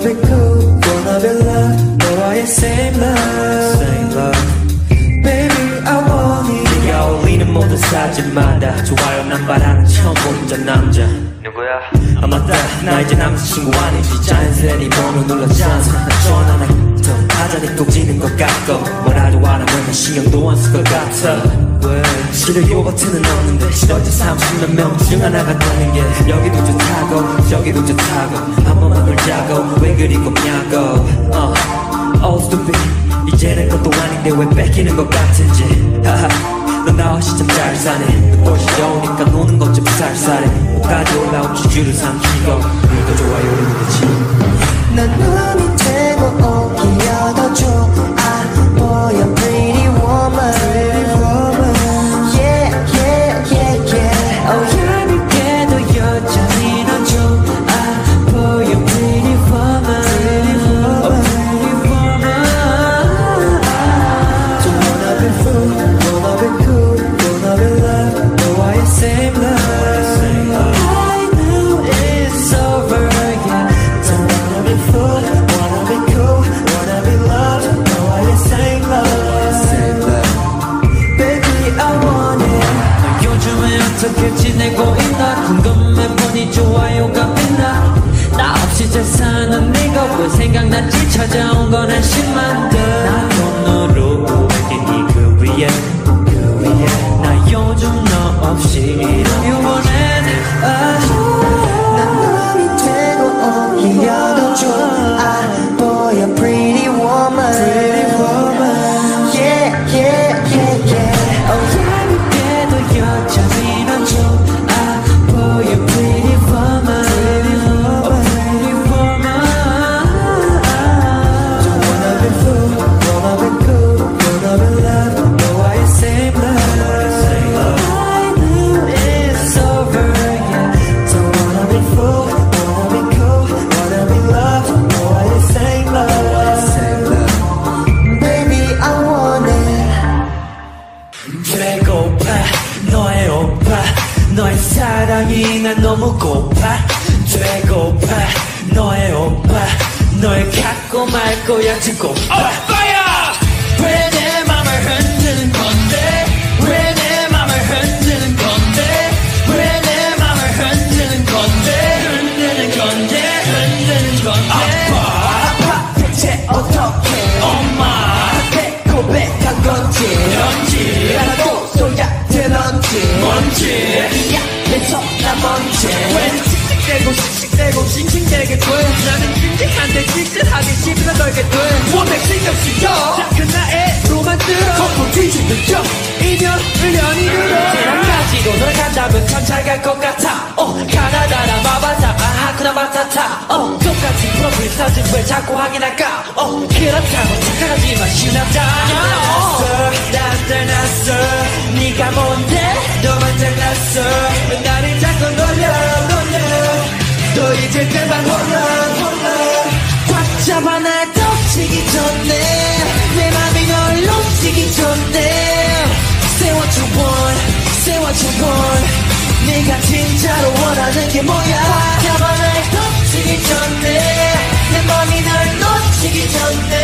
wanna be cool, wanna be love 너와의 same love, same love. Baby I want it. 네가 어울리는 모든 사진마다 좋아요 난 바라는 처음 본전 남자. 누구야? 아 맞다. 나 이제 남자친구 아니지. 자연스레 네 번호 눌렀잖아 전화나 하자니 꼭 지는 것 같고. 뭐라 좋아하면 신경도 안 쓸 것 같아. 왜? 요 버튼은 없는데 싫어진 30몇 명중 하나가 되는 게 여기도 좋다고 저기도 좋다고. 한 번만 놀자고 왜 그리 곱냐고. 어, oh stupid. 이제는 것도 아닌데 왜 뺏기는 것 같은지. 하하 넌나 없이 참잘 사네. 눈꽃이 좋으니까 노는 것 좀 쌀쌀해. 목까지 올라온 주주를 삼키고. 우리도 좋아요 누르지. 난 눈이 되고 어떻게 지내고 있나? 궁금해 보니 좋아요가 빛나 나 없이 잘 사는 네가 왜 생각났지? 찾아온 건 한심한데 너의 너의 고파. 너의 오빠. 널 갖고 말 거야 오 고 씩씩대고 싱싱대게 돼. 나는 찡찡한데 찡찡하기 싫어 걸게 돼. 원백 신경 쓰여. 작은 나의 로 만들 거품 뒤집는 척 인연 을연이 늘어 대학까지도 널 간다면 참 잘 갈 것 같아. 어 가나다라 마바사 아하쿠나 마타타. 어 똑같은 프로필 사진 왜 자꾸 확인할까? 어 그렇다고 착각하지만 신남자야 어. 난 잘났어. 네가 뭔데? 너만 잘났어. 놀려 너 이제 그만 홀라 홀라. 꽉 잡아 날 덮치기 전에 내 맘이 널 놓치기 전에. Say what you want Say what you want 네가 진짜로 원하는 게 뭐야? 꽉 잡아 날 덮치기 전에 내 맘이 널 놓치기 전에.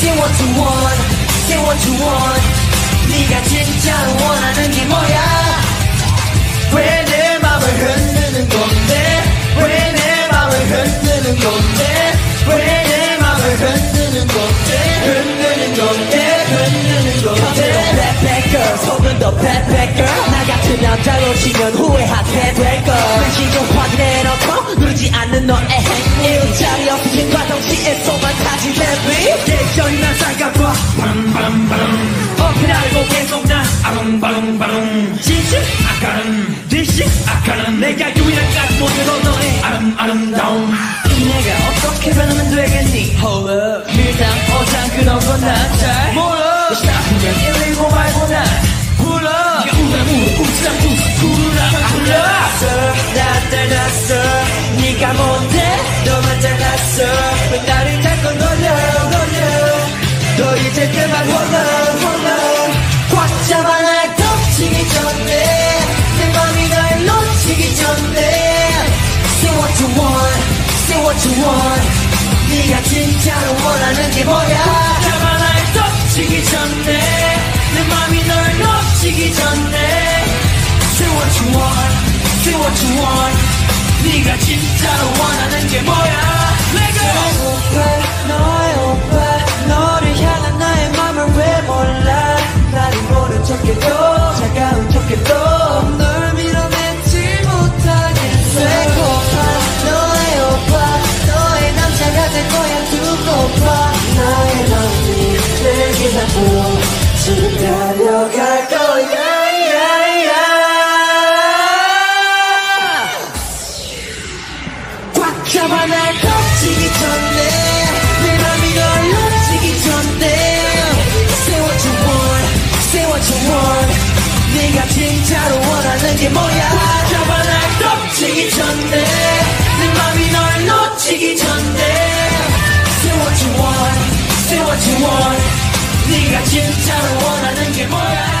Say what you want Say what you want 네가 진짜로 원하는 게 뭐야? 왜 남자로 치면 후회하게 될걸. 다시 좀 확인해 놓고 누르지 않는 너의 행위 일자리 없음과 동시에 소만까지 baby 예전이 난 쌀까봐 바람바람바람 어필 알고 계속 난 아롱바롱바롱. 진실 아까름 디시 아까름 내가 유일한 가슴으로 너의 아름 아름다움. 내가 어떻게 변하면 되겠니? Hold up. 밀당 어장 그런 건난잘 몰라. 싶으면 119 말고 난 불러 네가 우람 우람 우스랑 우스 불러 나 잘났어. 네가 뭔데? 너만 잘났어. 왜 나를 자꾸 놀려 놀려? 너 이제 그만 홀라 홀라 꽉 잡아 날 덮치기 전에. 내 맘이 날 놓치기 전에. Say what 네가 진짜로 원하는 게 뭐야? 잡아 놓치기 전에. 내 맘이 널 놓치기 전에 Say what you want Say what you want. 네가 진짜로 원하는 게 뭐야? Let go 오빠 너의 오빠 너를 향한 나의 맘을 왜 몰라? 나를 모른 척해도 차가운 척해도 뭐야? 꽉 잡아 날 덮치기 전에. 내 맘이 널 놓치기 전에. Say what you want, say what you want 네가 진짜로 원하는 게 뭐야